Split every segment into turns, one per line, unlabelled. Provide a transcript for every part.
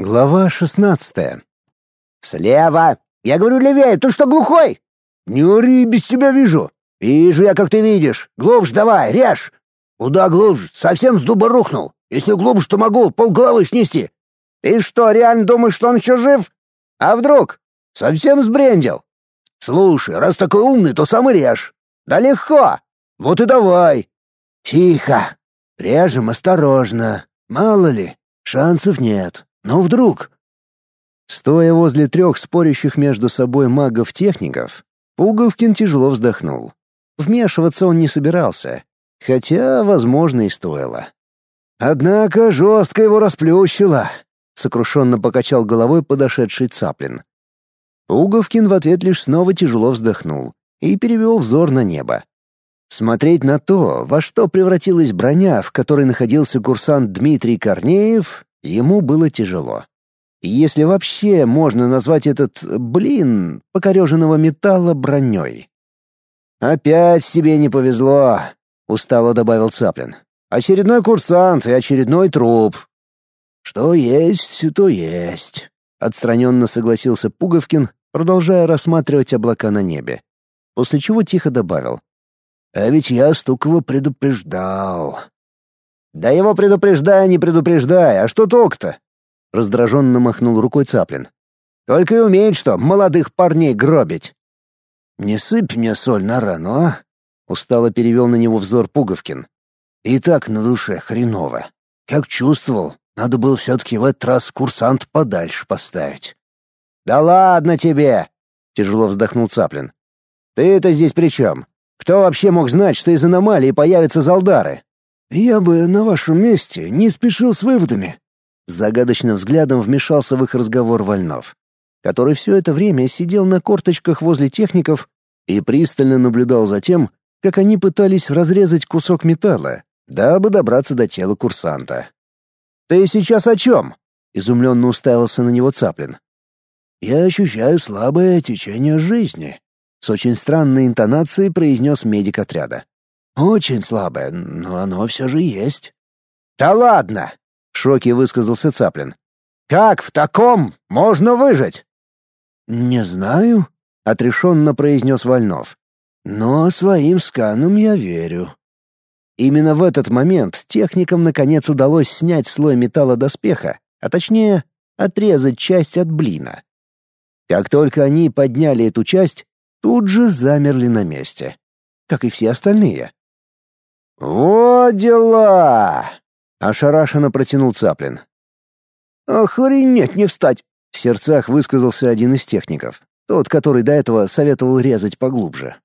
Глава шестнадцатая.
«Слева! Я говорю левее, ты что, глухой?» «Не ори, без тебя вижу!» «Вижу я, как ты видишь! Глубже давай, режь!» «Куда глубже? Совсем с дуба рухнул! Если глубже, то могу полголовы снести!» «Ты что, реально думаешь, что он еще жив? А вдруг? Совсем сбрендил?» «Слушай, раз такой умный, то сам и режь!» «Да легко!» «Вот и давай!» «Тихо! Режем осторожно! Мало ли, шансов нет!» Но вдруг...
Стоя возле трех спорящих между собой магов-техников, Пуговкин тяжело вздохнул. Вмешиваться он не собирался, хотя, возможно, и стоило.
«Однако жестко его расплющило», — сокрушенно покачал головой подошедший Цаплин.
Пуговкин в ответ лишь снова тяжело вздохнул и перевел взор на небо. Смотреть на то, во что превратилась броня, в которой находился курсант Дмитрий Корнеев, Ему было тяжело. Если вообще можно назвать этот, блин, покореженного металла броней.
«Опять тебе не повезло», — устало добавил Цаплин. «Очередной курсант и очередной труп». «Что есть, то есть», — отстраненно согласился Пуговкин, продолжая рассматривать облака на небе, после чего тихо добавил. «А ведь я Стукова предупреждал. «Да его предупреждай, не предупреждай, а что толк-то?» Раздраженно махнул рукой Цаплин. «Только и умеет что, молодых парней гробить». «Не сыпь мне соль на рану, а?» Устало перевел на него взор Пуговкин. «И так на душе хреново. Как чувствовал, надо было все-таки в этот раз курсант подальше поставить». «Да ладно тебе!» — тяжело вздохнул Цаплин. «Ты-то здесь при чем? Кто вообще мог знать, что из аномалии появятся залдары?»
«Я бы на вашем месте не спешил с выводами».
Загадочным взглядом вмешался в их разговор Вольнов, который все это время сидел на корточках возле техников и пристально наблюдал за тем, как они пытались разрезать кусок металла, дабы добраться до тела курсанта.
«Ты сейчас о чем?» — изумленно уставился на него Цаплин.
«Я ощущаю слабое течение жизни», —
с очень странной интонацией произнес медик отряда.
Очень слабое, но оно все же есть.
Да ладно, в шоке высказался Цаплин. Как в таком можно выжить?
Не знаю, отрешенно произнес Вольнов. Но своим сканам я верю.
Именно в этот момент техникам наконец удалось снять слой металла доспеха, а точнее, отрезать часть от блина. Как только они подняли эту часть, тут же замерли на месте, как и все остальные.
«Вот дела!» — ошарашенно протянул Цаплин.
«Охренеть не встать!»
— в сердцах высказался один из техников, тот, который до этого советовал резать поглубже.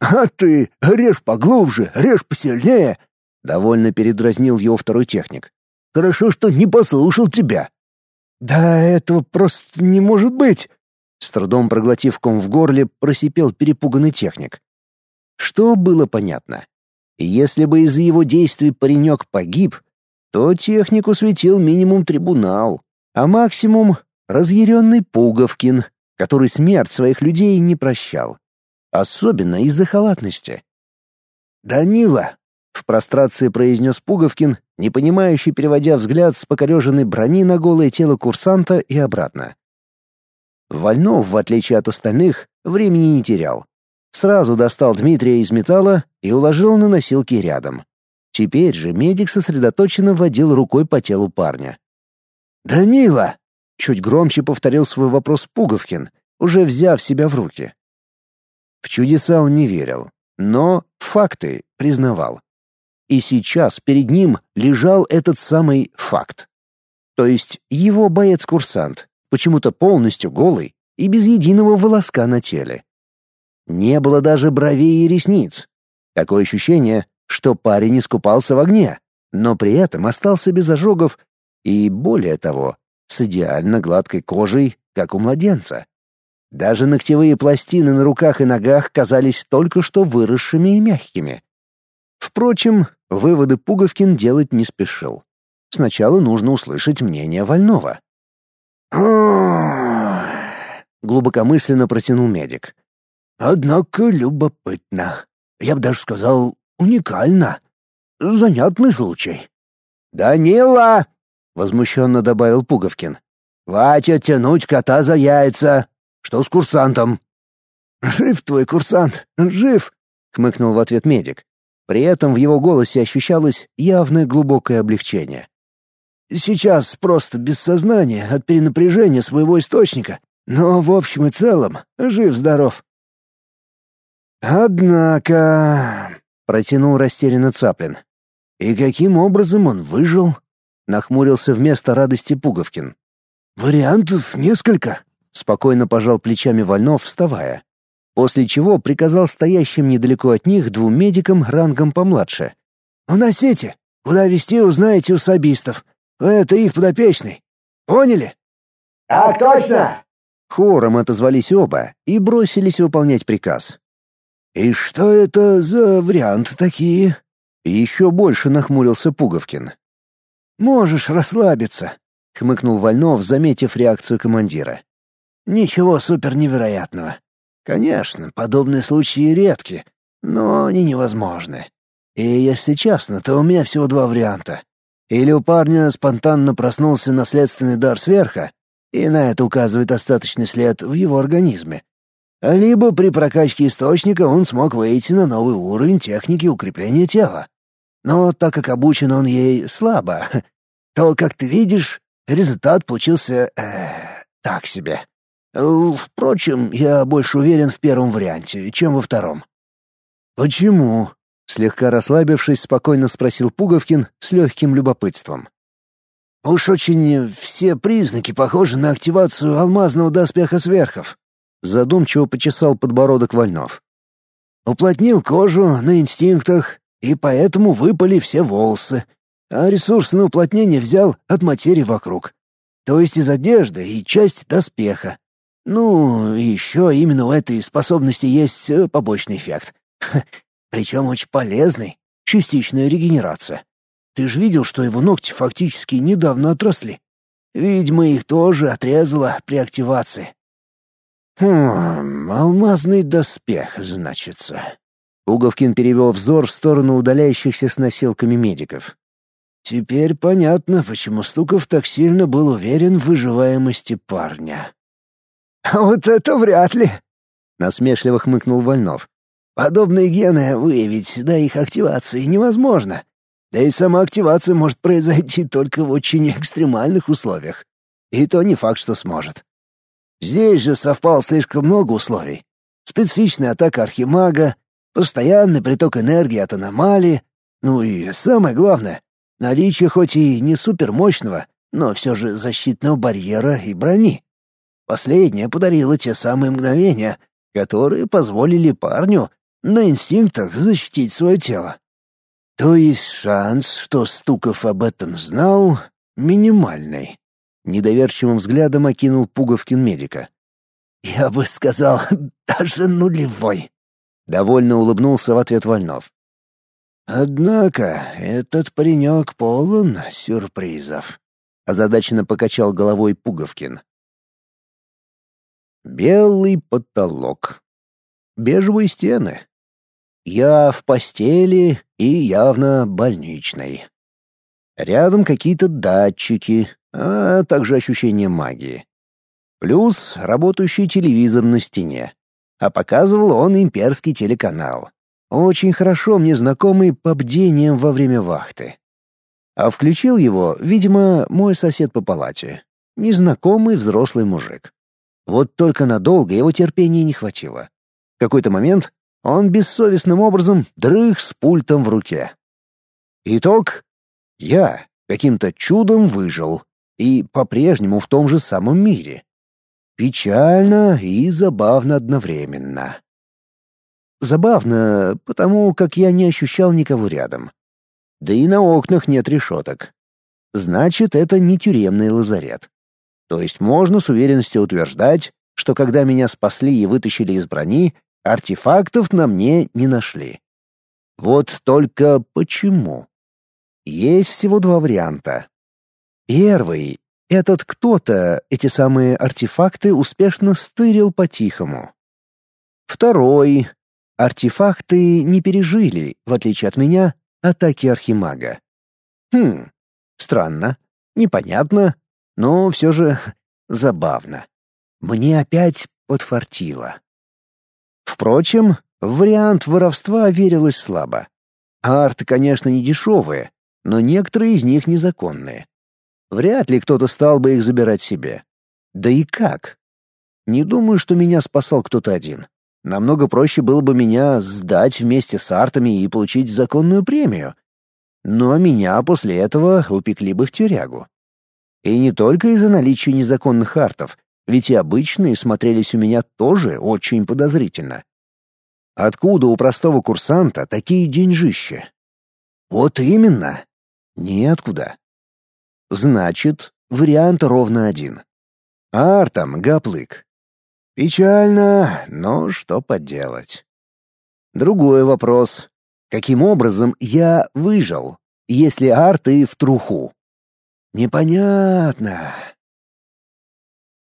«А ты режь поглубже, режь посильнее!»
— довольно передразнил его второй техник.
«Хорошо, что не послушал тебя!» «Да этого просто не может быть!»
С трудом проглотив ком в горле, просипел перепуганный техник. Что было понятно? Если бы из-за его действий паренек погиб, то технику светил минимум трибунал, а максимум — разъяренный Пуговкин, который смерть своих людей не прощал. Особенно из-за халатности.
«Данила!» — в прострации произнес Пуговкин, непонимающий, переводя взгляд с покореженной брони на голое тело курсанта и обратно.
Вольнов, в отличие от остальных, времени не терял. Сразу достал Дмитрия из металла и уложил на носилки рядом. Теперь же медик сосредоточенно водил рукой по телу парня.
«Данила!»
— чуть громче повторил свой вопрос Пуговкин, уже взяв себя в руки. В чудеса он не верил, но факты признавал. И сейчас перед ним лежал этот самый факт. То есть его боец-курсант, почему-то полностью голый и без единого волоска на теле. Не было даже бровей и ресниц. Такое ощущение, что парень искупался в огне, но при этом остался без ожогов и, более того, с идеально гладкой кожей, как у младенца. Даже ногтевые пластины на руках и ногах казались только что выросшими и мягкими. Впрочем, выводы Пуговкин делать не спешил. Сначала нужно услышать мнение Вольного.
глубокомысленно протянул медик. Однако любопытно. Я бы даже сказал, уникально. Занятный случай.
«Данила!» — возмущенно добавил Пуговкин. Хватит тянуть кота за яйца. Что с курсантом?»
«Жив твой курсант, жив!» — хмыкнул в ответ медик. При этом в его голосе ощущалось явное глубокое облегчение. «Сейчас просто без сознания от перенапряжения своего источника, но в общем и целом жив-здоров». «Однако...» — протянул растерянно Цаплин. «И каким образом он выжил?» — нахмурился вместо радости Пуговкин. «Вариантов несколько», — спокойно пожал плечами Вольнов, вставая после чего приказал стоящим недалеко от них двум медикам рангом помладше. «Уносите! Куда везти, узнаете у сабистов. Это их подопечный. Поняли?»
«Так точно!»
Хором отозвались оба и бросились выполнять приказ. «И что это за варианты такие?» Еще больше нахмурился Пуговкин. «Можешь расслабиться», — хмыкнул Вольнов, заметив реакцию командира. «Ничего супер невероятного. Конечно, подобные случаи редки, но они невозможны. И если честно, то у меня всего два варианта. Или у парня спонтанно проснулся наследственный дар сверха, и на это указывает остаточный след в его организме. Либо при прокачке источника он смог выйти на новый уровень техники укрепления тела. Но так как обучен он ей слабо, то, как ты видишь, результат получился э, так себе. Впрочем, я больше уверен в первом варианте, чем во втором. Почему? Слегка расслабившись, спокойно спросил Пуговкин с легким любопытством. Уж очень все признаки похожи на активацию алмазного доспеха сверхов. Задумчиво почесал подбородок Вольнов. Уплотнил кожу на инстинктах, и поэтому выпали все волосы. А ресурс на уплотнение взял от материи вокруг. То есть из одежды и часть доспеха. Ну, еще именно у этой способности есть э, побочный эффект. Причем очень полезный — частичная регенерация. Ты же видел, что его ногти фактически недавно отросли. Видимо, их тоже отрезало при активации. Хм, алмазный доспех, значится. Уговкин перевел взор в сторону удаляющихся с носилками медиков. Теперь понятно, почему Стуков так сильно был уверен в выживаемости парня. «Вот это вряд ли!» — насмешливо хмыкнул Вольнов. «Подобные гены выявить до их активации невозможно. Да и сама активация может произойти только в очень экстремальных условиях. И то не факт, что сможет. Здесь же совпало слишком много условий. Специфичная атака архимага, постоянный приток энергии от аномалии, ну и самое главное — наличие хоть и не супермощного, но все же защитного барьера и брони. Последняя подарила те самые мгновения, которые позволили парню на инстинктах защитить свое тело. То есть шанс, что Стуков об этом знал, минимальный. Недоверчивым взглядом окинул Пуговкин медика. «Я бы сказал, даже нулевой», — довольно улыбнулся в ответ Вольнов. «Однако этот паренек полон сюрпризов», — озадаченно покачал головой Пуговкин. Белый потолок. Бежевые стены. Я в постели и явно больничной. Рядом какие-то датчики, а также ощущение магии. Плюс работающий телевизор на стене. А показывал он имперский телеканал. Очень хорошо мне знакомый по бдениям во время вахты. А включил его, видимо, мой сосед по палате. Незнакомый взрослый мужик. Вот только надолго его терпения не хватило. В какой-то момент он бессовестным образом дрых с пультом в руке. Итог — я каким-то чудом выжил и по-прежнему в том же самом мире. Печально и забавно одновременно. Забавно, потому как я не ощущал никого рядом. Да и на окнах нет решеток. Значит, это не тюремный лазарет. То есть можно с уверенностью утверждать, что когда меня спасли и вытащили из брони, артефактов на мне не нашли. Вот только почему? Есть всего два варианта. Первый — этот кто-то эти самые артефакты успешно стырил по-тихому. Второй — артефакты не пережили, в отличие от меня, атаки Архимага. Хм, странно, непонятно, но все же
Забавно. Мне опять подфартило. Впрочем, вариант воровства верилось слабо. Арты, конечно, не дешевые, но некоторые из них незаконные. Вряд ли кто-то стал бы их забирать себе. Да и как? Не думаю, что меня спасал кто-то один. Намного проще было бы меня сдать вместе с артами и получить законную премию. Но меня после этого упекли бы в тюрягу. И не только из-за наличия незаконных артов, ведь и обычные смотрелись у меня тоже очень подозрительно. Откуда у простого курсанта такие деньжища? Вот именно. Ниоткуда. Значит, вариант ровно один. Артам гаплык. Печально, но что поделать. Другой вопрос. Каким образом я выжил, если арты в труху? Непонятно.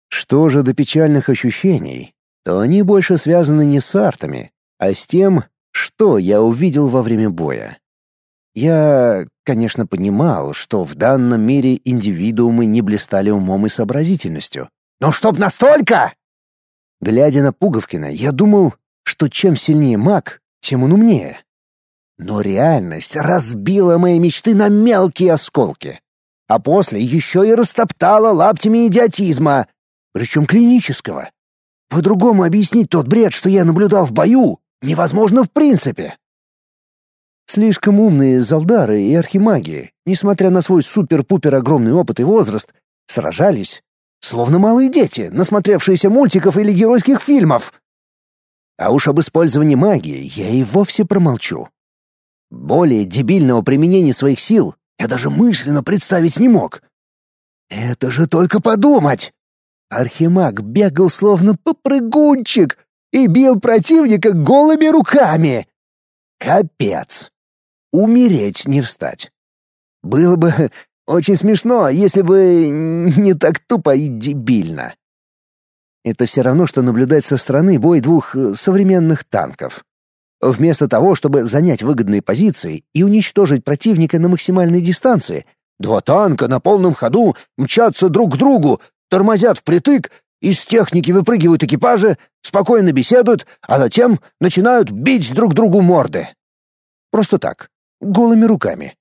Что же до печальных ощущений, то они больше связаны не с артами, а с тем, что я увидел во время боя. Я, конечно, понимал, что в данном мире индивидуумы не блистали умом и сообразительностью. Но чтоб настолько! Глядя на Пуговкина, я думал, что чем сильнее маг, тем он умнее. Но реальность разбила мои мечты на мелкие осколки. А после еще и растоптала лаптями идиотизма, причем клинического. По-другому объяснить тот бред, что я наблюдал в бою, невозможно в принципе. Слишком умные залдары и архимаги, несмотря на свой супер-пупер огромный опыт и возраст, сражались, словно малые дети, насмотревшиеся мультиков или геройских фильмов. А уж об использовании магии я и вовсе промолчу. Более дебильного применения своих сил я даже мысленно представить не мог. Это же только подумать! Архимаг бегал словно попрыгунчик и бил противника голыми руками. Капец! Умереть не встать. Было бы очень смешно, если бы не так тупо и дебильно. Это все равно, что наблюдать со стороны бой двух э, современных танков. Вместо того, чтобы занять выгодные позиции и уничтожить противника на максимальной дистанции, два танка на полном ходу мчатся друг к другу, тормозят впритык, из техники выпрыгивают экипажи, спокойно беседуют, а затем начинают бить друг другу морды. Просто так, голыми руками.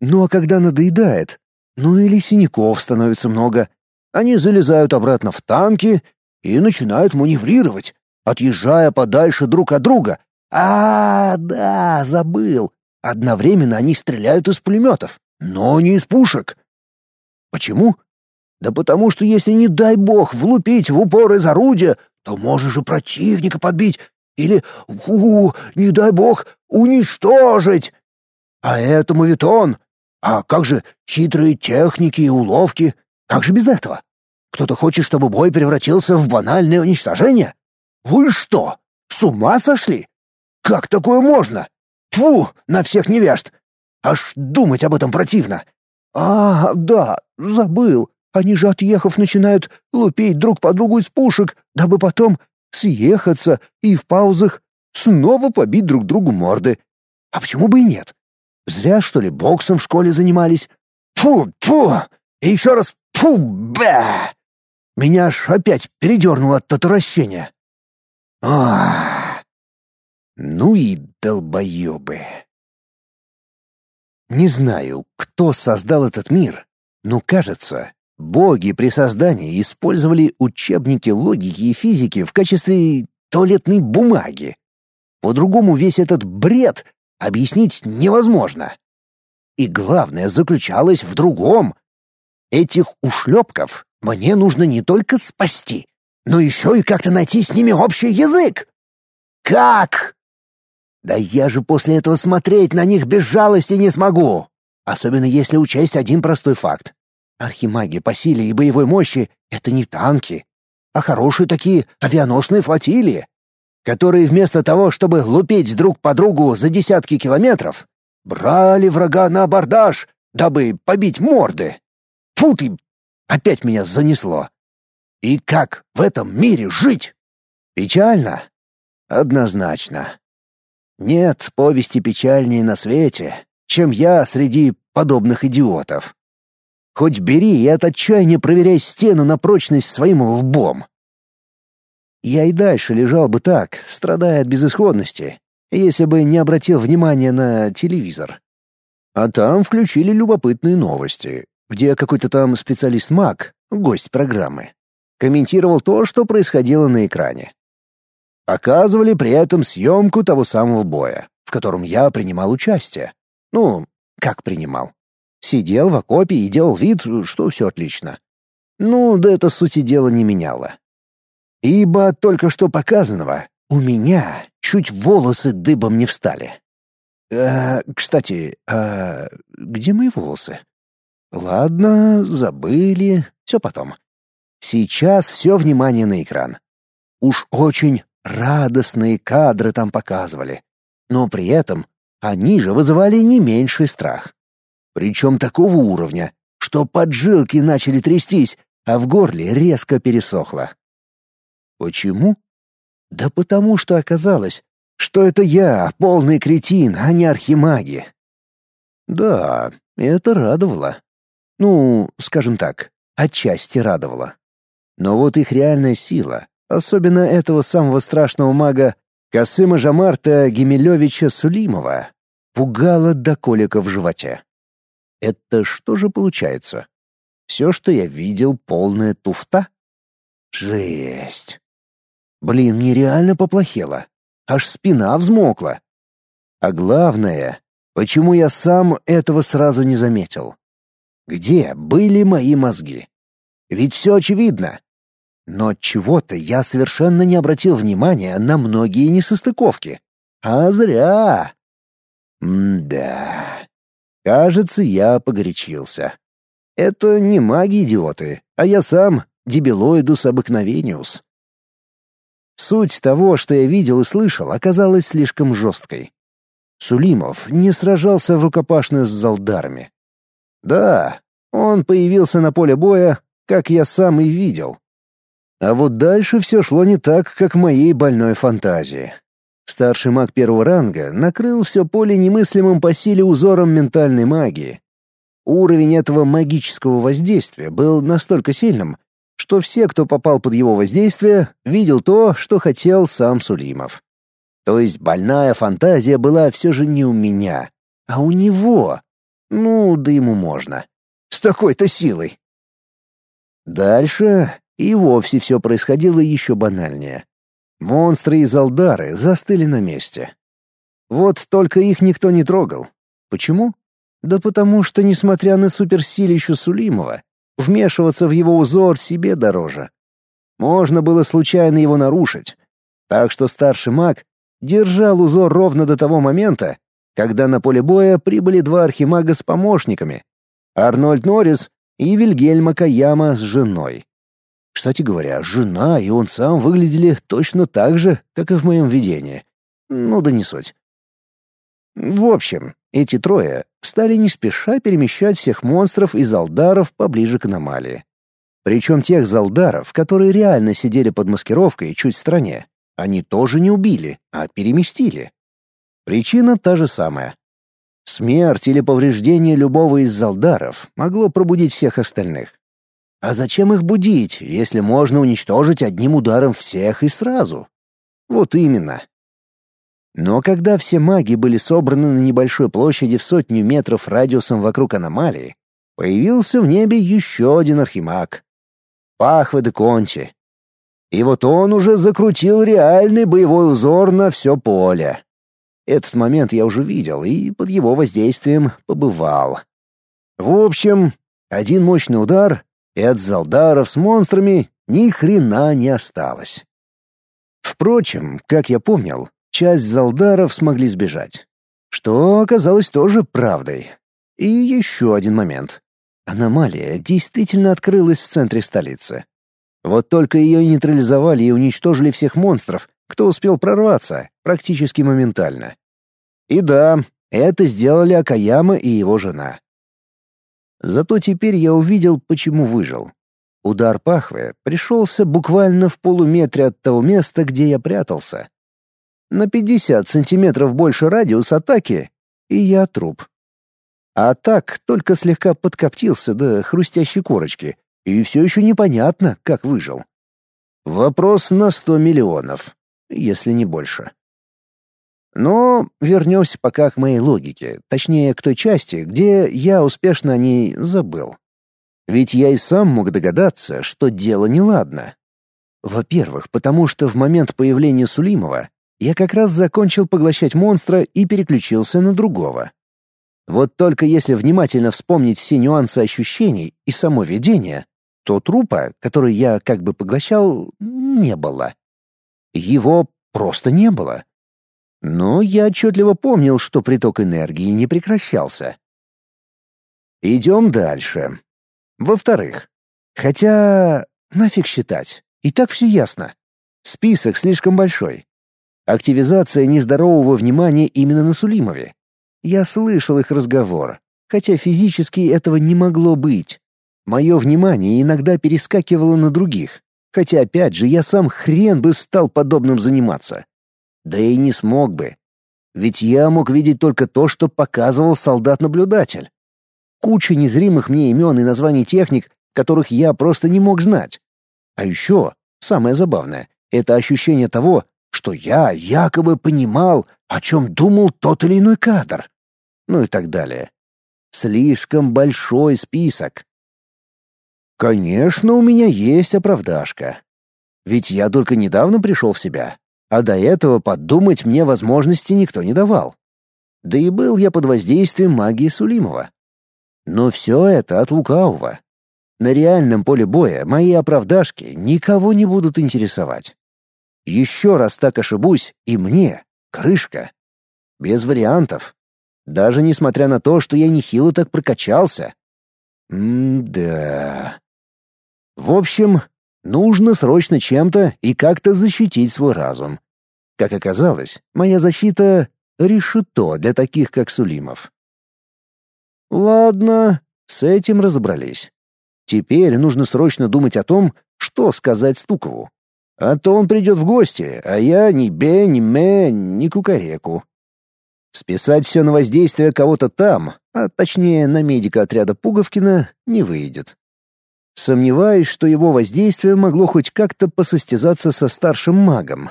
Ну а когда надоедает, ну или синяков становится много, они залезают обратно в танки и начинают маневрировать, отъезжая подальше друг от друга. А, да, забыл. Одновременно они стреляют из пулеметов, но не из пушек. Почему? Да потому что если, не дай бог, влупить в упор из орудия, то можешь и противника подбить или, у, не дай бог, уничтожить. А это мавитон. А как же хитрые техники и уловки? Как же без этого? Кто-то хочет, чтобы бой превратился в банальное уничтожение? Вы что, с ума сошли? Как такое можно? Тьфу, на всех невежд! Аж думать об этом противно. А, да, забыл. Они же, отъехав, начинают лупить друг по другу из пушек, дабы потом съехаться и в паузах снова побить друг другу морды. А почему бы и нет? Зря, что ли, боксом в школе занимались? Фу, фу! И еще раз фу, бэ! Меня аж опять передернуло от отвращения. Ах! Ну и долбоебы. Не знаю, кто создал этот мир, но кажется, Боги при создании использовали учебники логики и физики в качестве туалетной бумаги. По-другому весь этот бред объяснить невозможно. И главное заключалось в другом. Этих ушлепков мне нужно не только спасти, но еще и как-то найти с ними общий язык. Как? Да я же после этого смотреть на них без жалости не смогу. Особенно если учесть один простой факт. Архимаги по силе и боевой мощи — это не танки, а хорошие такие авианосные флотилии, которые вместо того, чтобы лупить друг по другу за десятки километров, брали врага на абордаж, дабы побить морды. Фу ты! Опять меня занесло. И как в этом мире жить? Печально? Однозначно. Нет повести печальнее на свете, чем я среди подобных идиотов. Хоть бери и от отчаяния проверяй стену на прочность своим лбом. Я и дальше лежал бы так, страдая от безысходности, если бы не обратил внимания на телевизор. А там включили любопытные новости, где какой-то там специалист-маг, гость программы, комментировал то, что происходило на экране. Показывали при этом съемку того самого боя, в котором я принимал участие. Ну, как принимал. Сидел в окопе и делал вид, что все отлично. Ну, да это сути дела не меняло. Ибо от только что показанного у меня чуть волосы дыбом не встали. Э, кстати, а где мои волосы? Ладно, забыли, все потом. Сейчас все внимание на экран. Уж очень радостные кадры там показывали, но при этом они же вызывали не меньший страх. Причем такого уровня, что поджилки начали трястись, а в горле резко пересохло. Почему? Да потому что оказалось, что это я, полный кретин, а не архимаги. Да, это радовало. Ну, скажем так, отчасти радовало. Но вот их реальная сила, особенно этого самого страшного мага Касыма Жамарта Гемелевича Сулимова, пугала до колика в животе. Это что же получается? Все, что я видел, полная туфта? Жесть. Блин, мне реально поплохело. Аж спина взмокла. А главное, почему я сам этого сразу не заметил? Где были мои мозги? Ведь все очевидно. Но чего-то я совершенно не обратил внимания на многие несостыковки. А зря. М-да. Кажется, я погорячился. Это не маги-идиоты, а я сам дебилоидус обыкновениус. Суть того, что я видел и слышал, оказалась слишком жесткой. Сулимов не сражался в рукопашную с залдарами. Да, он появился на поле боя, как я сам и видел. А вот дальше все шло не так, как в моей больной фантазии. Старший маг первого ранга накрыл все поле немыслимым по силе узором ментальной магии. Уровень этого магического воздействия был настолько сильным, что все, кто попал под его воздействие, видел то, что хотел сам Сулимов. То есть больная фантазия была все же не у меня, а у него. Ну, да ему можно. С такой-то силой. Дальше и вовсе все происходило еще банальнее. Монстры и залдары застыли на месте. Вот только их никто не трогал. Почему? Да потому что, несмотря на суперсилищу Сулимова, вмешиваться в его узор себе дороже. Можно было случайно его нарушить. Так что старший маг держал узор ровно до того момента, когда на поле боя прибыли два архимага с помощниками — Арнольд Норрис и Вильгельма Каяма с женой. Кстати говоря, жена и он сам выглядели точно так же, как и в моем видении. Ну да не суть. В общем, эти трое стали не спеша перемещать всех монстров и залдаров поближе к аномалии. Причем тех залдаров, которые реально сидели под маскировкой чуть в стороне, они тоже не убили, а переместили. Причина та же самая. Смерть или повреждение любого из залдаров могло пробудить всех остальных. А зачем их будить, если можно уничтожить одним ударом всех и сразу? Вот именно. Но когда все маги были собраны на небольшой площади в сотню метров радиусом вокруг аномалии, появился в небе еще один архимаг. Пахве де Конти. И вот он уже закрутил реальный боевой узор на все поле. Этот момент я уже видел и под его воздействием побывал. В общем, один мощный удар, и от залдаров с монстрами ни хрена не осталось. Впрочем, как я помнил, часть залдаров смогли сбежать. Что оказалось тоже правдой. И еще один момент. Аномалия действительно открылась в центре столицы. Вот только ее нейтрализовали и уничтожили всех монстров, кто успел прорваться, практически моментально. И да, это сделали Акаяма и его жена. Зато теперь я увидел, почему выжил. Удар пахвы пришелся буквально в полуметре от того места, где я прятался. На 50 сантиметров больше радиус атаки, и я труп. А так только слегка подкоптился до хрустящей корочки, и все еще непонятно, как выжил. Вопрос на сто миллионов, если не больше. Но вернемся пока к моей логике, точнее, к той части, где я успешно о ней забыл. Ведь я и сам мог догадаться, что дело неладно. Во-первых, потому что в момент появления Сулимова я как раз закончил поглощать монстра и переключился на другого. Вот только если внимательно вспомнить все нюансы ощущений и само видение, то трупа, который я как бы поглощал, не было. Его просто не было. Но я отчетливо помнил, что приток энергии не прекращался. Идем дальше. Во-вторых, хотя нафиг считать, и так все ясно. Список слишком большой. Активизация нездорового внимания именно на Сулимове. Я слышал их разговор, хотя физически этого не могло быть. Мое внимание иногда перескакивало на других, хотя опять же я сам хрен бы стал подобным заниматься. Да и не смог бы. Ведь я мог видеть только то, что показывал солдат-наблюдатель. Куча незримых мне имен и названий техник, которых я просто не мог знать. А еще, самое забавное, это ощущение того, что я якобы понимал, о чем думал тот или иной кадр. Ну и так далее. Слишком большой список. Конечно, у меня есть оправдашка. Ведь я только недавно пришел в себя, а до этого подумать мне возможности никто не давал. Да и был я под воздействием магии Сулимова. Но все это от лукавого. На реальном поле боя мои оправдашки никого не будут интересовать. Еще раз так ошибусь, и мне крышка. Без вариантов. Даже несмотря на то, что я нехило так прокачался. М-да. В общем, нужно срочно чем-то и как-то защитить свой разум. Как оказалось, моя защита — решето для таких, как Сулимов. Ладно, с этим разобрались. Теперь нужно срочно думать о том, что сказать Стукову. А то он придет в гости, а я ни бе, ни ме, ни кукареку. Списать все на воздействие кого-то там, а точнее на медика отряда Пуговкина, не выйдет. Сомневаюсь, что его воздействие могло хоть как-то посостязаться со старшим магом.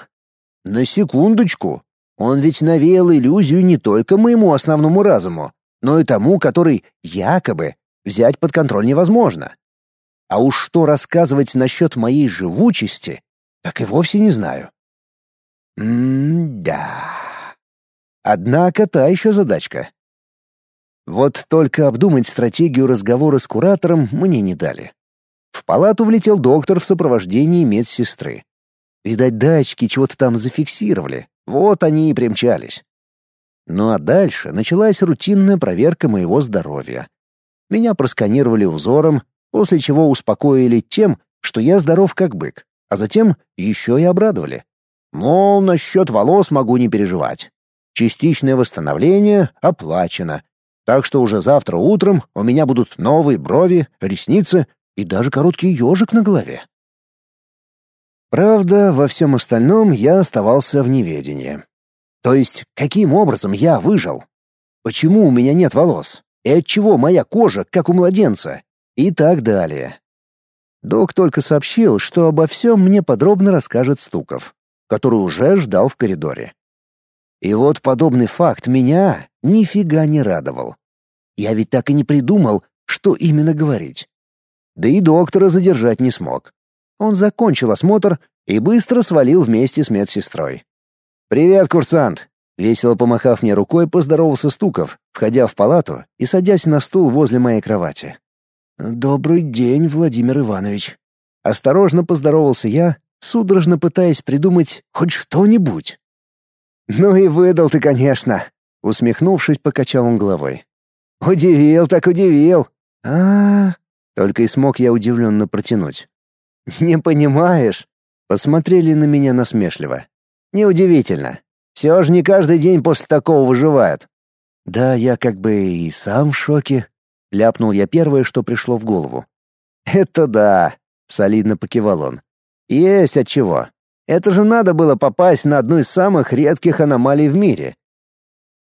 На секундочку. Он ведь навеял иллюзию не только моему основному разуму, но и тому, который якобы взять под контроль невозможно. А уж что рассказывать насчет моей живучести, так и вовсе не знаю. М-да. Однако та еще задачка. Вот только обдумать стратегию разговора с куратором мне не дали. В палату влетел доктор в сопровождении медсестры. Видать, датчики чего-то там зафиксировали. Вот они и примчались. Ну а дальше началась рутинная проверка моего здоровья. Меня просканировали узором, после чего успокоили тем, что я здоров как бык, а затем еще и обрадовали. Мол, насчет волос могу не переживать. Частичное восстановление оплачено, так что уже завтра утром у меня будут новые брови, ресницы и даже короткий ежик на голове. Правда, во всем остальном я оставался в неведении. То есть, каким образом я выжил? Почему у меня нет волос? И отчего моя кожа, как у младенца? И так далее. Док только сообщил, что обо всем мне подробно расскажет Стуков, который уже ждал в коридоре. И вот подобный факт меня нифига не радовал. Я ведь так и не придумал, что именно говорить. Да и доктора задержать не смог. Он закончил осмотр и быстро свалил вместе с медсестрой. «Привет, курсант!» Весело помахав мне рукой, поздоровался Стуков, входя в палату и садясь на стул возле моей кровати. «Добрый день, Владимир Иванович». Осторожно поздоровался я, судорожно пытаясь придумать хоть что-нибудь. «Ну и выдал ты, конечно!» Усмехнувшись, покачал он головой. «Удивил так удивил!» а, -а, -а Только и смог я удивленно протянуть. «Не понимаешь?» Посмотрели на меня насмешливо. «Неудивительно. Все же не каждый день после такого выживают». «Да, я как бы и сам в шоке», — ляпнул я первое, что пришло в голову. «Это да», — солидно покивал он. «Есть от чего. Это же надо было попасть на одну из самых редких аномалий в мире».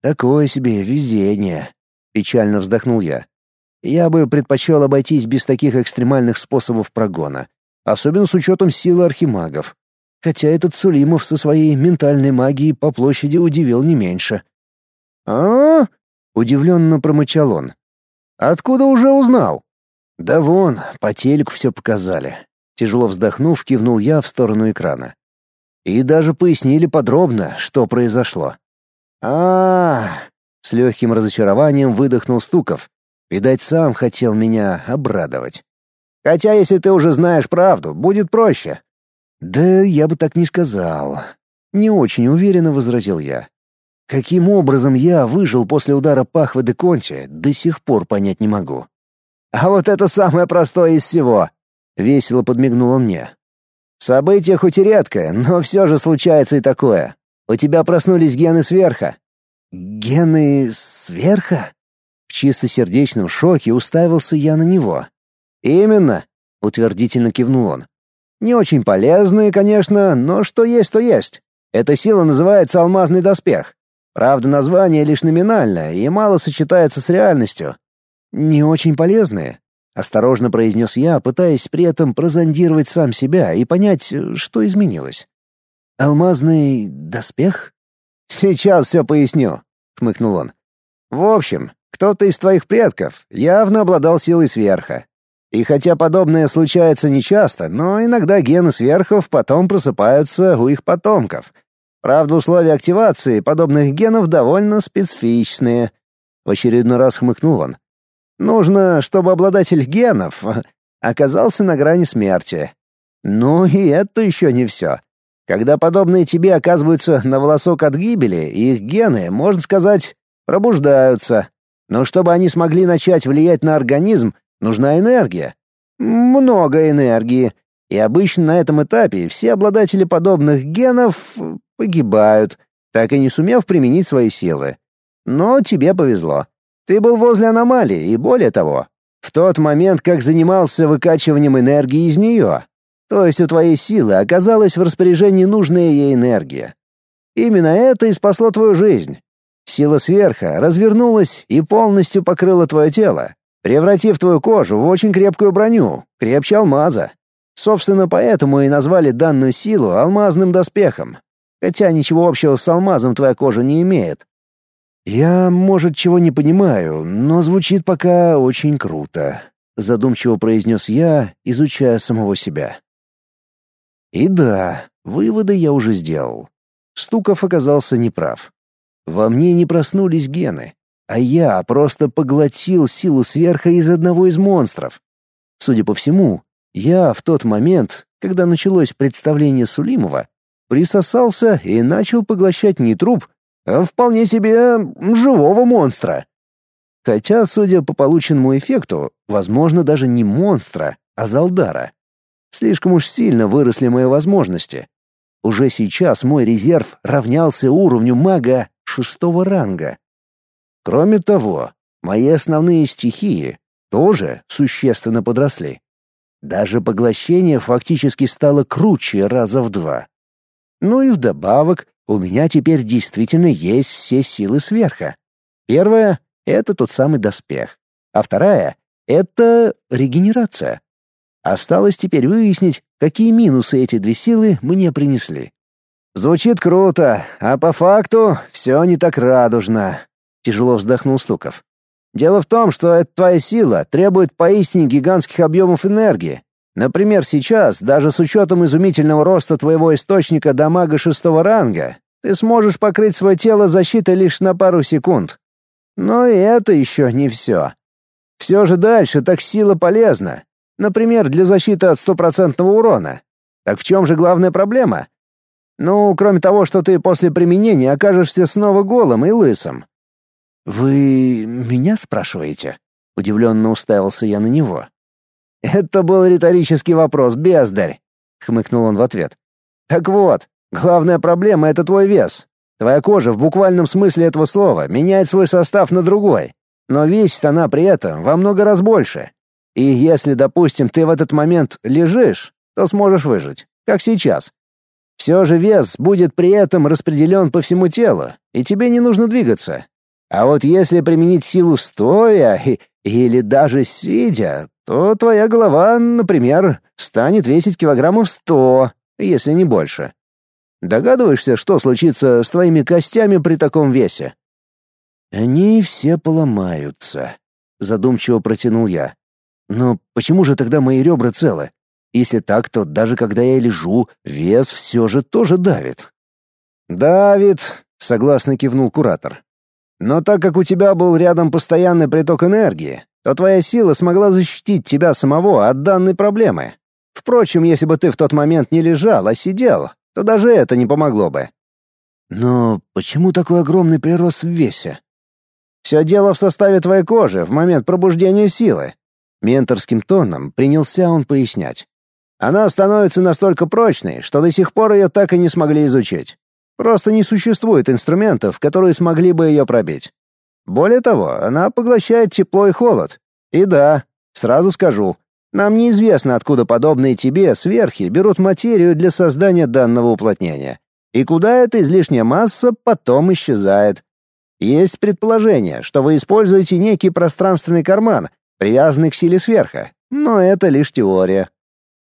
«Такое себе везение», — Печально вздохнул я. Я бы предпочел обойтись без таких экстремальных способов прогона, особенно с учетом силы архимагов. Хотя этот Сулимов со своей ментальной магией по площади удивил не меньше. а, -а, удивленно промычал он. «Откуда уже узнал?» «Да вон, по телеку все показали». Тяжело вздохнув, кивнул я в сторону экрана. И даже пояснили подробно, что произошло. а, -а, -а с легким разочарованием выдохнул Стуков. Видать, сам хотел меня обрадовать. «Хотя, если ты уже знаешь правду, будет проще». «Да я бы так не сказал». Не очень уверенно возразил я. Каким образом я выжил после удара Пахвы де Конти, до сих пор понять не могу. «А вот это самое простое из всего!» — весело подмигнул он мне. «Событие хоть и редкое, но все же случается и такое. У тебя проснулись гены сверха». «Гены сверха?» В чистосердечном шоке уставился я на него. «Именно», — утвердительно кивнул он. «Не очень полезные, конечно, но что есть, то есть. Эта сила называется алмазный доспех. Правда, название лишь номинальное и мало сочетается с реальностью. Не очень полезные, осторожно произнес я, пытаясь при этом прозондировать сам себя и понять, что изменилось. Алмазный доспех? Сейчас все поясню, хмыкнул он. В общем, кто-то из твоих предков явно обладал силой сверха. И хотя подобное случается нечасто, но иногда гены сверхов потом просыпаются у их потомков. Правда, условия активации подобных генов довольно специфичные. В очередной раз хмыкнул он. Нужно, чтобы обладатель генов оказался на грани смерти. Ну и это еще не все. Когда подобные тебе оказываются на волосок от гибели, их гены, можно сказать, пробуждаются. Но чтобы они смогли начать влиять на организм, нужна энергия. Много энергии. И обычно на этом этапе все обладатели подобных генов погибают, так и не сумев применить свои силы. Но тебе повезло. Ты был возле аномалии, и более того, в тот момент, как занимался выкачиванием энергии из нее. То есть у твоей силы оказалась в распоряжении нужная ей энергия. Именно это и спасло твою жизнь. Сила сверха развернулась и полностью покрыла твое тело, превратив твою кожу в очень крепкую броню, крепче алмаза. Собственно, поэтому и назвали данную силу алмазным доспехом. Хотя ничего общего с алмазом твоя кожа не имеет. «Я, может, чего не понимаю, но звучит пока очень круто», — задумчиво произнес я, изучая самого себя. И да, выводы я уже сделал. Стуков оказался неправ. Во мне не проснулись гены, а я просто поглотил силу сверха из одного из монстров. Судя по всему, я в тот момент, когда началось представление Сулимова, присосался и начал поглощать не труп, а вполне себе живого монстра. Хотя, судя по полученному эффекту, возможно, даже не монстра, а Залдара. Слишком уж сильно выросли мои возможности. Уже сейчас мой резерв равнялся уровню мага шестого ранга. Кроме того, мои основные стихии тоже существенно подросли. Даже поглощение фактически стало круче раза в два. Ну и вдобавок у меня теперь действительно есть все силы сверха. Первая — это тот самый доспех, а вторая — это регенерация. Осталось теперь выяснить, какие минусы эти две силы мне принесли. Звучит круто, а по факту все не так радужно, тяжело вздохнул Стуков. Дело в том, что эта твоя сила требует поистине гигантских объемов энергии, Например, сейчас, даже с учетом изумительного роста твоего источника до мага шестого ранга, ты сможешь покрыть свое тело защитой лишь на пару секунд. Но и это еще не все. Все же дальше так сила полезна. Например, для защиты от стопроцентного урона. Так в чем же главная проблема? Ну, кроме того, что ты после применения окажешься снова голым и лысым. «Вы меня спрашиваете?» — удивленно уставился я на него. «Это был риторический вопрос, бездарь», — хмыкнул он в ответ. «Так вот, главная проблема — это твой вес. Твоя кожа в буквальном смысле этого слова меняет свой состав на другой, но весит она при этом во много раз больше. И если, допустим, ты в этот момент лежишь, то сможешь выжить, как сейчас. Все же вес будет при этом распределен по всему телу, и тебе не нужно двигаться.
А вот если применить силу стоя или даже сидя, то твоя голова, например, станет весить килограммов сто, если не больше. Догадываешься, что случится с твоими костями при таком весе?
Они все поломаются, задумчиво протянул я. Но почему же тогда мои ребра целы? Если так, то даже когда я лежу, вес все же тоже давит.
Давит, согласно кивнул куратор. Но так как у тебя был рядом постоянный приток энергии, то твоя сила смогла защитить тебя самого от данной проблемы. Впрочем, если бы ты в тот момент не лежал, а сидел, то даже это не помогло бы.
Но почему такой огромный прирост в весе?
Все дело в составе твоей кожи в момент пробуждения силы. Менторским тоном принялся он пояснять. Она становится настолько прочной, что до сих пор ее так и не смогли изучить. Просто не существует инструментов, которые смогли бы ее пробить. Более того, она поглощает тепло и холод. И да, сразу скажу, нам неизвестно, откуда подобные тебе сверхи берут материю для создания данного уплотнения. И куда эта излишняя масса потом исчезает. Есть предположение, что вы используете некий пространственный карман, привязанный к силе сверха, но это лишь теория.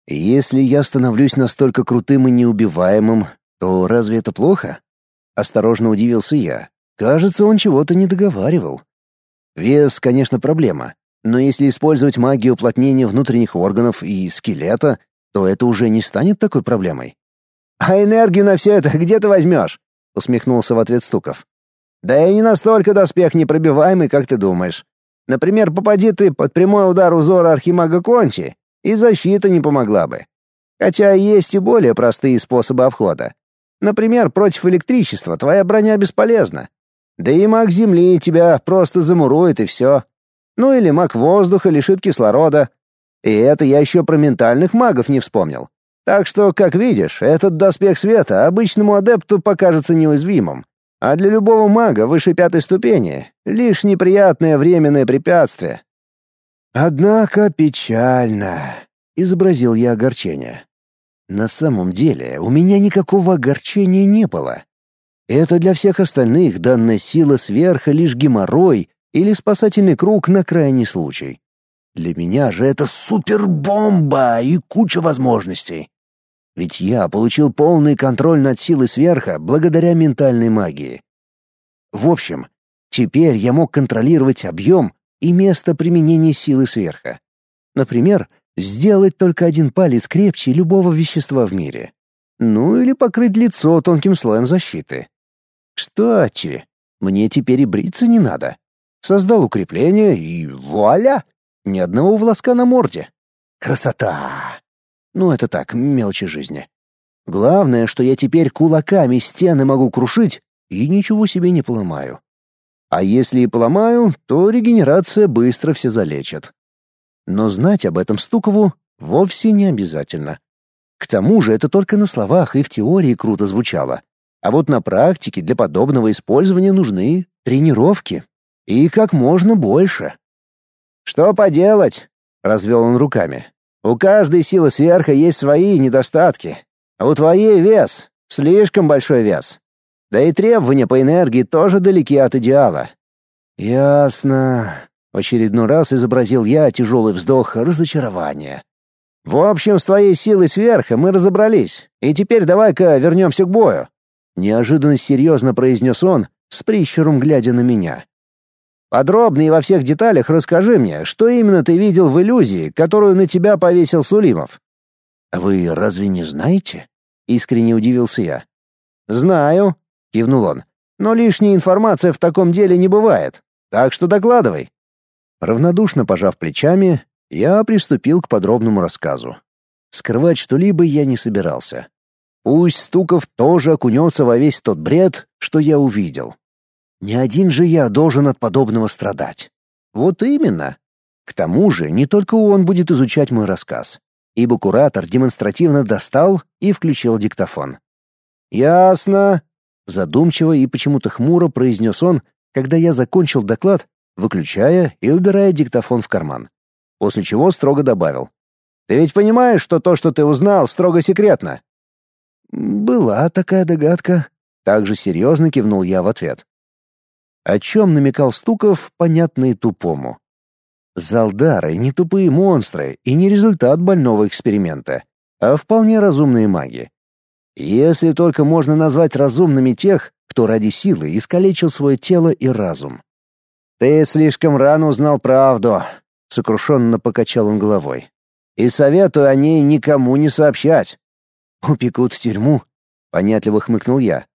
Если я становлюсь настолько крутым и неубиваемым, то разве это плохо? Осторожно удивился я. Кажется, он чего-то не договаривал. Вес, конечно, проблема, но если использовать магию уплотнения внутренних органов и скелета, то это уже не станет такой проблемой.
А энергию на все это где ты возьмешь? усмехнулся в ответ Стуков. Да и не настолько доспех непробиваемый, как ты думаешь. Например, попади ты под прямой удар узора архимага Конти, и защита не помогла бы. Хотя есть и более простые способы обхода. Например, против электричества твоя броня бесполезна. Да и маг земли тебя просто замурует и все. Ну или маг воздуха лишит кислорода. И это я еще про ментальных магов не вспомнил. Так что, как видишь, этот доспех света обычному адепту покажется неуязвимым. А для любого мага выше пятой ступени — лишь неприятное временное препятствие.
«Однако печально», — изобразил я огорчение. На самом деле у меня никакого огорчения не было. Это для всех остальных данная сила сверха лишь геморрой или спасательный круг на крайний случай. Для меня же это супербомба и куча возможностей. Ведь я получил полный контроль над силой сверха благодаря ментальной магии. В общем, теперь я мог контролировать объем и место применения силы сверха. Например, Сделать только один палец крепче любого вещества в мире. Ну или покрыть лицо тонким слоем защиты. Кстати, мне теперь и бриться не надо. Создал укрепление и вуаля! Ни одного волоска на морде. Красота! Ну это так, мелочи жизни. Главное, что я теперь кулаками стены могу крушить и ничего себе не поломаю. А если и поломаю, то регенерация быстро все залечит но знать об этом Стукову вовсе не обязательно. К тому же это только на словах и в теории круто звучало. А вот на практике для подобного использования нужны тренировки. И как можно больше.
«Что поделать?» — развел он руками. «У каждой силы сверха есть свои недостатки. А у твоей вес, слишком большой вес. Да и требования по энергии тоже далеки от идеала».
«Ясно», в очередной раз изобразил я тяжелый вздох разочарования.
«В общем, с твоей силой сверха мы разобрались, и теперь давай-ка вернемся к бою», — неожиданно серьезно произнес он, с прищуром глядя на меня. «Подробно и во всех деталях расскажи мне, что именно ты видел в иллюзии, которую на тебя повесил Сулимов».
«Вы разве не знаете?» — искренне удивился я.
«Знаю», — кивнул он, — «но лишняя информация в таком деле не бывает, так что докладывай».
Равнодушно пожав плечами, я приступил к подробному рассказу. Скрывать что-либо я не собирался. Пусть Стуков тоже окунется во весь тот бред, что я увидел. Не один же я должен от подобного страдать. Вот именно. К тому же не только он будет изучать мой рассказ, ибо куратор демонстративно достал и включил диктофон.
«Ясно», —
задумчиво и почему-то хмуро произнес он, когда я закончил доклад выключая и убирая диктофон в карман. После чего строго добавил.
«Ты ведь понимаешь, что то, что ты узнал, строго секретно?»
«Была такая догадка», — также серьезно кивнул я в ответ. о чем намекал Стуков, понятно и тупому. Залдары не тупые монстры и не результат больного эксперимента, а вполне разумные маги. Если только можно назвать разумными тех, кто ради силы искалечил свое тело и разум. «Ты слишком рано узнал правду», — сокрушенно покачал он головой. «И советую о ней никому не сообщать».
«Упекут в тюрьму?» — понятливо хмыкнул я.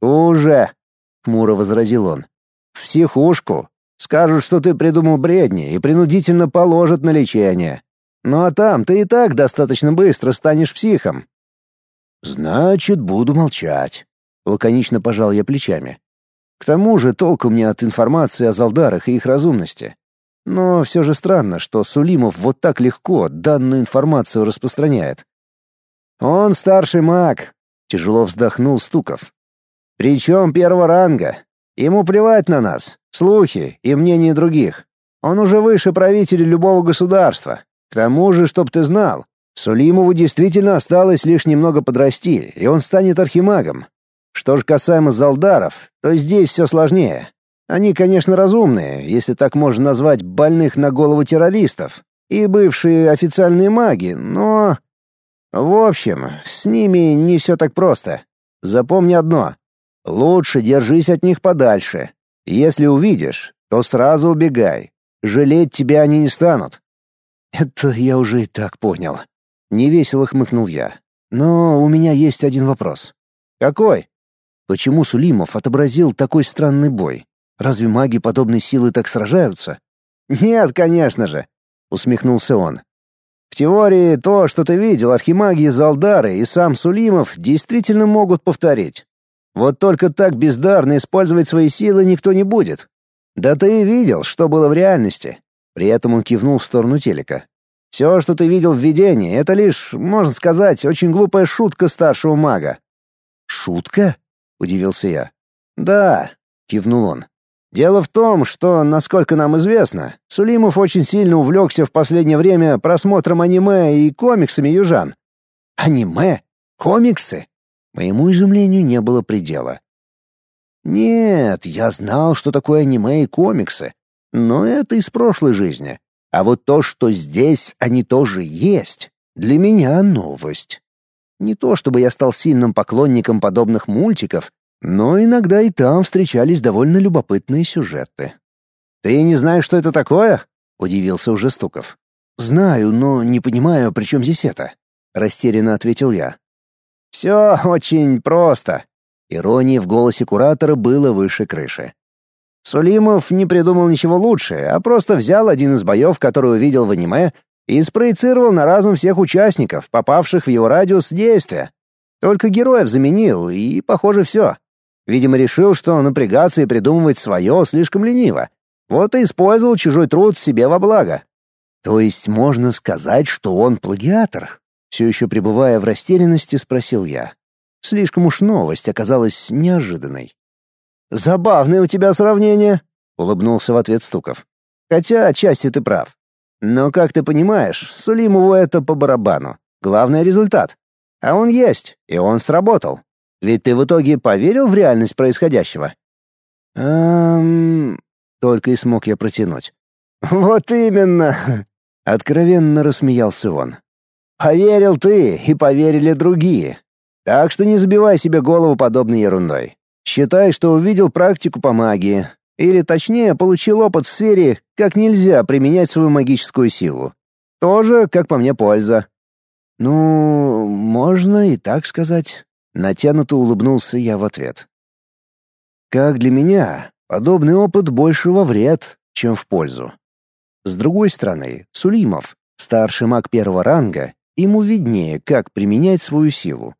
«Уже», — хмуро возразил он. «В психушку. Скажут, что ты придумал бредни и принудительно положат на лечение. Ну а там ты и так достаточно быстро станешь психом».
«Значит, буду молчать», — лаконично пожал я плечами. «К тому же толку мне от информации о Залдарах и их разумности. Но все же странно, что Сулимов вот так легко данную информацию распространяет.
«Он старший маг», — тяжело вздохнул Стуков. «Причем первого ранга. Ему плевать на нас, слухи и мнения других. Он уже выше правителя любого государства. К тому же, чтоб ты знал, Сулимову действительно осталось лишь немного подрасти, и он станет архимагом. Что же касаемо Залдаров, то здесь все сложнее. Они, конечно, разумные, если так можно назвать больных на голову террористов, и бывшие официальные маги, но... В общем, с ними не все так просто. Запомни одно. Лучше держись от них подальше. Если увидишь, то сразу убегай. Жалеть тебя они не станут.
Это я уже и так понял. Невесело хмыкнул я. Но у меня есть один вопрос.
Какой?
Почему Сулимов отобразил такой странный бой? Разве маги подобной силы так сражаются?
Нет, конечно же, усмехнулся он. В теории то, что ты видел, архимаги Залдары и сам Сулимов действительно могут повторить. Вот только так бездарно использовать свои силы никто не будет. Да ты и видел, что было в реальности. При этом он кивнул в сторону телека. Все, что ты видел в видении, это лишь, можно сказать, очень глупая шутка старшего мага.
Шутка? удивился я.
Да, кивнул он. Дело в том, что, насколько нам известно, Сулимов очень сильно увлекся в последнее время просмотром аниме и комиксами южан.
Аниме? Комиксы? Моему изумлению не было предела.
Нет, я знал, что такое аниме и комиксы, но это из прошлой жизни. А вот то, что здесь они тоже есть, для меня новость. Не то чтобы я стал сильным поклонником подобных мультиков, но иногда и там встречались довольно любопытные сюжеты. «Ты не знаешь, что это такое?» — удивился уже Стуков.
«Знаю, но не понимаю, при чем здесь это?» — растерянно ответил я.
«Все очень просто». Иронии в голосе куратора было выше крыши. Сулимов не придумал ничего лучше, а просто взял один из боев, который увидел в аниме, и спроецировал на разум всех участников, попавших в его радиус действия. Только героев заменил, и, похоже, все. Видимо, решил, что напрягаться и придумывать свое слишком лениво. Вот и использовал чужой труд себе во благо.
То есть можно сказать, что он плагиатор? Все еще пребывая в растерянности, спросил я. Слишком уж новость оказалась неожиданной.
«Забавное у тебя сравнение», — улыбнулся в ответ Стуков. «Хотя отчасти ты прав. Но, как ты понимаешь, Сулимову это по барабану. Главный результат. А он есть, и он сработал. Ведь ты в итоге поверил в реальность происходящего?
Эм, только и смог я протянуть.
Вот именно, откровенно рассмеялся он. Поверил ты, и поверили другие. Так что не забивай себе голову подобной ерундой. Считай, что увидел практику по магии, или точнее, получил опыт в сфере, как нельзя применять свою магическую силу. Тоже, как по мне, польза.
Ну, можно и так сказать. Натянуто улыбнулся я в ответ. Как для меня, подобный опыт больше во вред, чем в пользу. С другой стороны, Сулимов, старший маг первого ранга, ему виднее, как применять свою силу.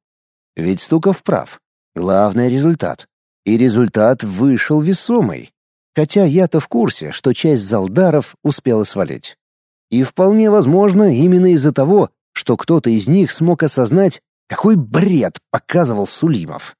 Ведь Стуков прав. Главный результат. И результат вышел весомый. Хотя я-то в курсе, что часть залдаров успела свалить. И вполне возможно именно из-за того, что кто-то из них смог осознать, какой бред показывал Сулимов.